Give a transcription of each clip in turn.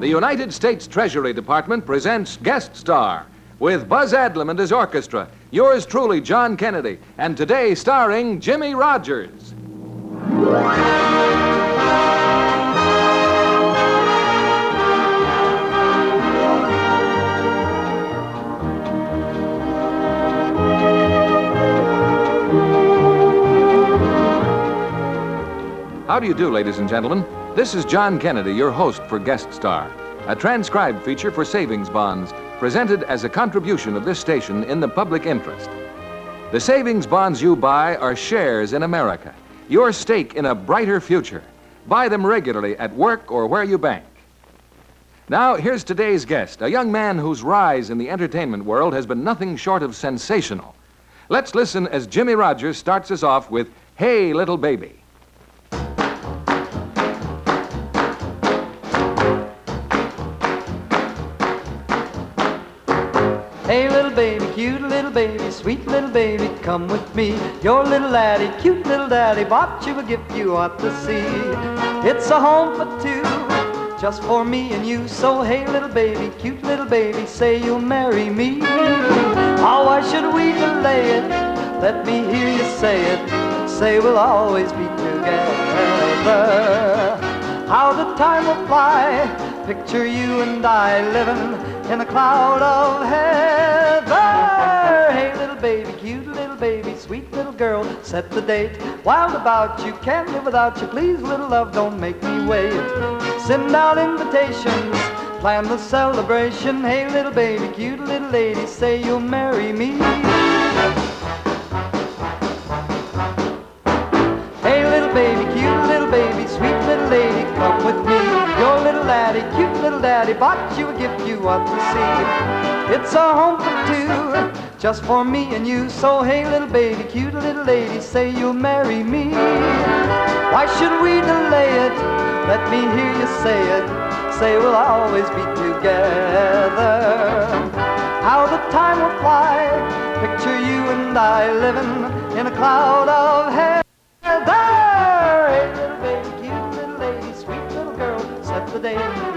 The United States Treasury Department presents Guest Star with Buzz Adlam and his orchestra. Yours truly, John Kennedy, and today starring Jimmie Rodgers. How do you do, ladies and gentlemen? This is John Kennedy, your host for Guest Star, a transcribed feature for savings bonds presented as a contribution of this station in the public interest. The savings bonds you buy are shares in America, your stake in a brighter future. Buy them regularly at work or where you bank. Now, here's today's guest, a young man whose rise in the entertainment world has been nothing short of sensational. Let's listen as Jimmie Rodgers starts us off with Hey, Little Baby. Little baby, sweet little baby, come with me. Your little laddie, cute little daddy, bought you a gift you ought to see. It's a home for two, just for me and you. So, hey, little baby, cute little baby, say you'll marry me. Oh, why should we delay it? Let me hear you say it. Say we'll always be together. How the time will fly. Picture you and I living in a cloud of heather. Baby, cute little baby, sweet little girl, set the date. Wild about you, can't live without you. Please, little love, don't make me wait. Send out invitations, plan the celebration. Hey, little baby, cute little lady, say you'll marry me. Hey, little baby, cute little baby, sweet little lady, come with me. Your little laddie, cute little daddy, bought you a gift you ought to see. It's a home for two, just for me and you. So, hey, little baby, cute little lady, say you'll marry me. Why should we delay it? Let me hear you say it. Say we'll always be together. How the time will fly. Picture you and I living in a cloud of heather.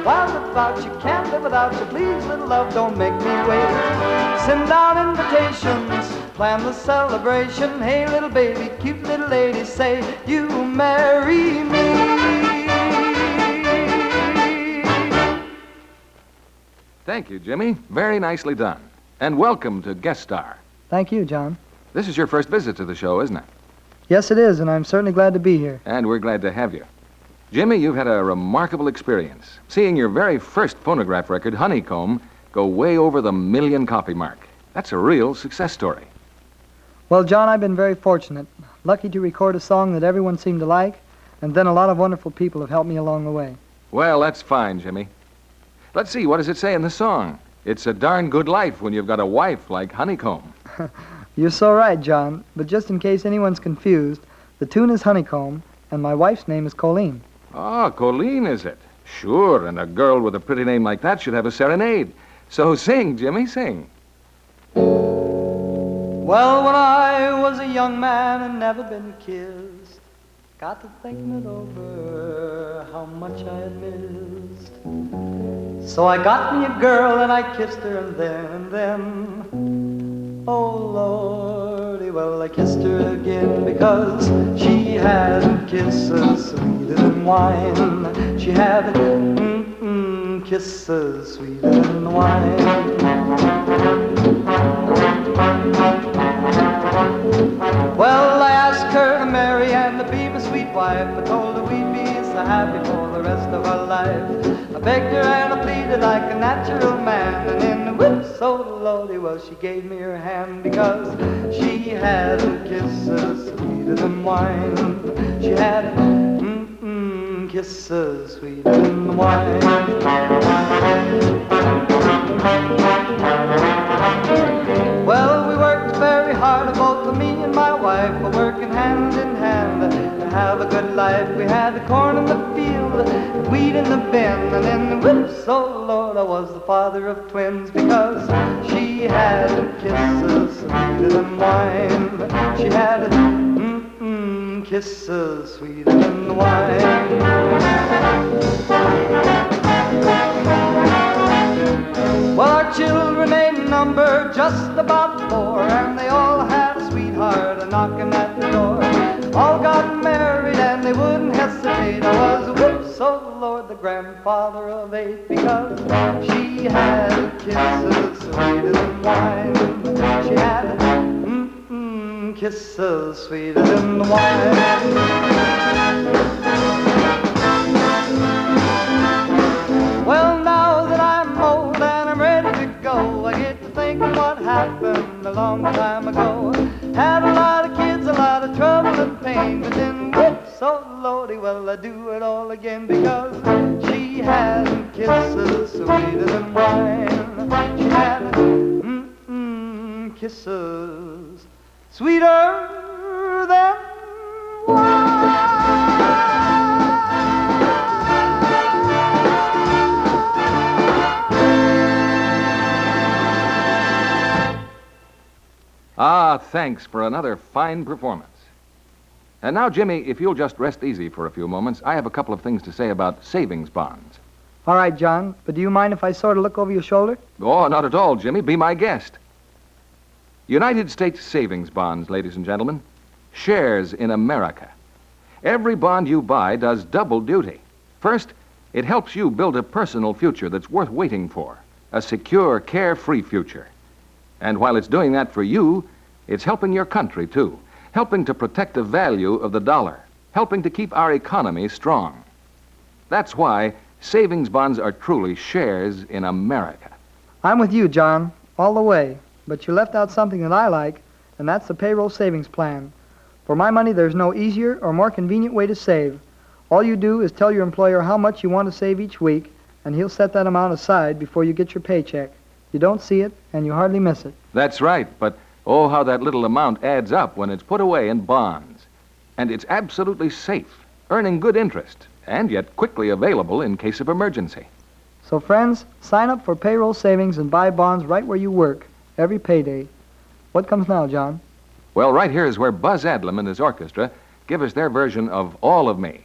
Wild about you, can't live without you. Please, little love, don't make me wait. Send out invitations, plan the celebration. Hey, little baby, cute little lady, say you marry me. Thank you, Jimmy. Very nicely done. And welcome to Guest Star. Thank you, John. This is your first visit to the show, isn't it? Yes, it is, and I'm certainly glad to be here. And we're glad to have you. Jimmy, you've had a remarkable experience. Seeing your very first phonograph record, Honeycomb, go way over the million copy mark. That's a real success story. Well, John, I've been very fortunate. Lucky to record a song that everyone seemed to like, and then a lot of wonderful people have helped me along the way. Well, that's fine, Jimmy. Let's see, what does it say in the song? It's a darn good life when you've got a wife like Honeycomb. You're so right, John, but just in case anyone's confused, the tune is Honeycomb, and my wife's name is Colleen. Oh, Colleen, is it? Sure, and a girl with a pretty name like that should have a serenade. So sing, Jimmy, sing. Well, when I was a young man and never been kissed, got to thinking it over how much I had missed. So I got me a girl and I kissed her and then and then, oh Lordy, well I kissed her again because she had kisses sweeter than wine. She had mm-mm, kisses sweeter than wine. Well, I asked her to marry and to be my sweet wife. I told her we'd happy for the rest of our life. I begged her and I pleaded like a natural man. And in the whip so oh lowly, well, she gave me her hand because she had kisses sweeter than wine. She had mm-mm, kisses sweeter than wine. Well, we worked very hard, both me and my wife, working hand in hand have a good life. We had the corn in the field the wheat in the bin, and then whoops, oh Lord, I was the father of twins because she had kisses sweeter than wine. She had mm-mm, kisses sweeter than wine. Well, our children may number just about four, and they all had a sweetheart a knocking at the door. All got married and they wouldn't hesitate. I was whoops, oh Lord, the grandfather of eight, because she had kisses sweeter than wine. She had mm-mm, kisses sweeter than wine. Well, now that I'm old and I'm ready to go, I get to thinking what happened a long time ago. Had a lot but whoops, oh lordy, well I do it all again because she had kisses sweeter than wine. She had mm-mm, kisses sweeter than Ah, thanks for another fine performance. And now, Jimmy, if you'll just rest easy for a few moments, I have a couple of things to say about savings bonds. All right, John, but do you mind if I sort of look over your shoulder? Oh, not at all, Jimmy. Be my guest. United States savings bonds, ladies and gentlemen, shares in America. Every bond you buy does double duty. First, it helps you build a personal future that's worth waiting for, a secure, carefree future. And while it's doing that for you, it's helping your country, too, helping to protect the value of the dollar, helping to keep our economy strong. That's why savings bonds are truly shares in America. I'm with you, John, all the way. But you left out something that I like, and that's the payroll savings plan. For my money, there's no easier or more convenient way to save. All you do is tell your employer how much you want to save each week, and he'll set that amount aside before you get your paycheck. You don't see it, and you hardly miss it. That's right, but oh, how that little amount adds up when it's put away in bonds. And it's absolutely safe, earning good interest, and yet quickly available in case of emergency. So, friends, sign up for payroll savings and buy bonds right where you work, every payday. What comes now, John? Well, right here is where Buzz Adlam and his orchestra give us their version of All of Me.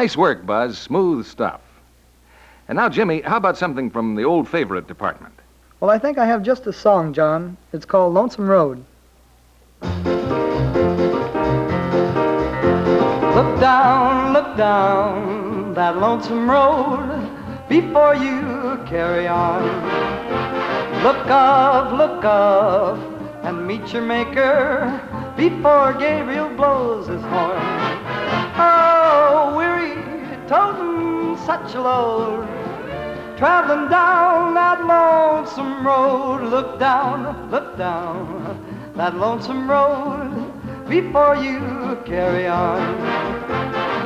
Nice work, Buzz. Smooth stuff. And now, Jimmy, how about something from the old favorite department? Well, I think I have just a song, John. It's called Lonesome Road. Look down, look down that lonesome road before you carry on. Look up, look up and meet your maker before Gabriel blows his horn. Oh, weary, toting such a load, traveling down that lonesome road. Look down, look down that lonesome road before you carry on.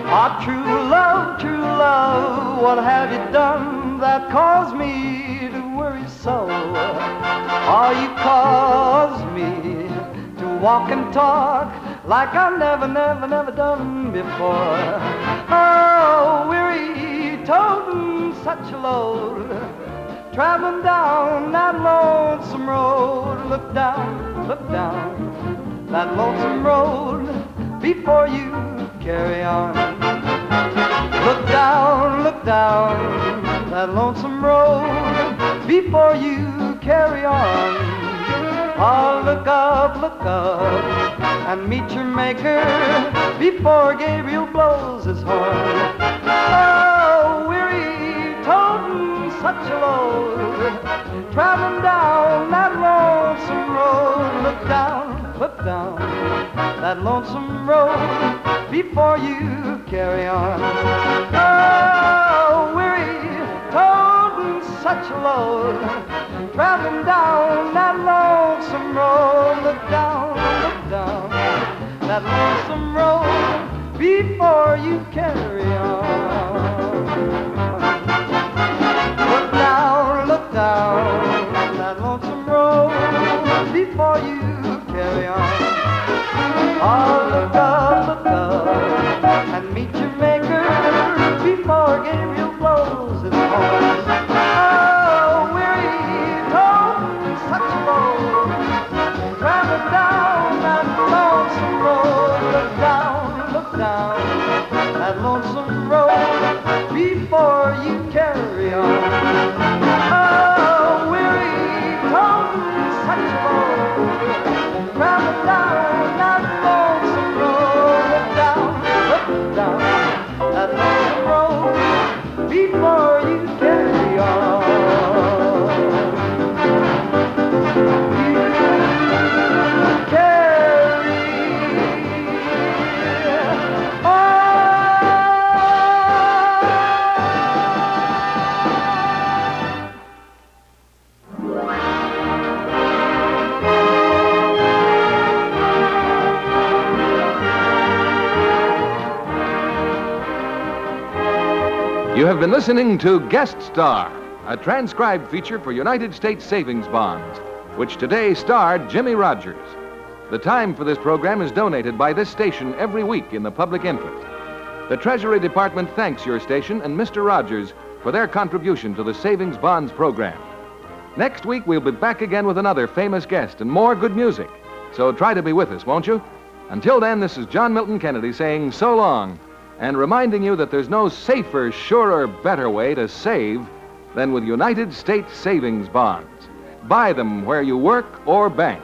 Ah, true love, true love, what have you done that caused me to worry so? Ah, you caused me to walk and talk like I've never, never, never done before. Oh, weary, toting such a load, traveling down that lonesome road. Look down, look down that lonesome road before you carry on. Look down, look down that lonesome road before you carry on. Oh, look up, look up and meet your maker before Gabriel blows his horn. Oh, weary, toting such a load, traveling down that lonesome road. Look down, look down that lonesome road before you carry on. Oh, weary, toting such a load, traveling down that lonesome road. Look down, that lonesome road before you carry on. Road before you carry on. Have been listening to Guest Star, a transcribed feature for United States Savings Bonds, which today starred Jimmie Rodgers. The time for this program is donated by this station every week in the public interest. The Treasury Department thanks your station and Mr. Rodgers for their contribution to the Savings Bonds program. Next week, we'll be back again with another famous guest and more good music. So try to be with us, won't you? Until then, this is John Milton Kennedy saying so long and reminding you that there's no safer, surer, better way to save than with United States Savings Bonds. Buy them where you work or bank.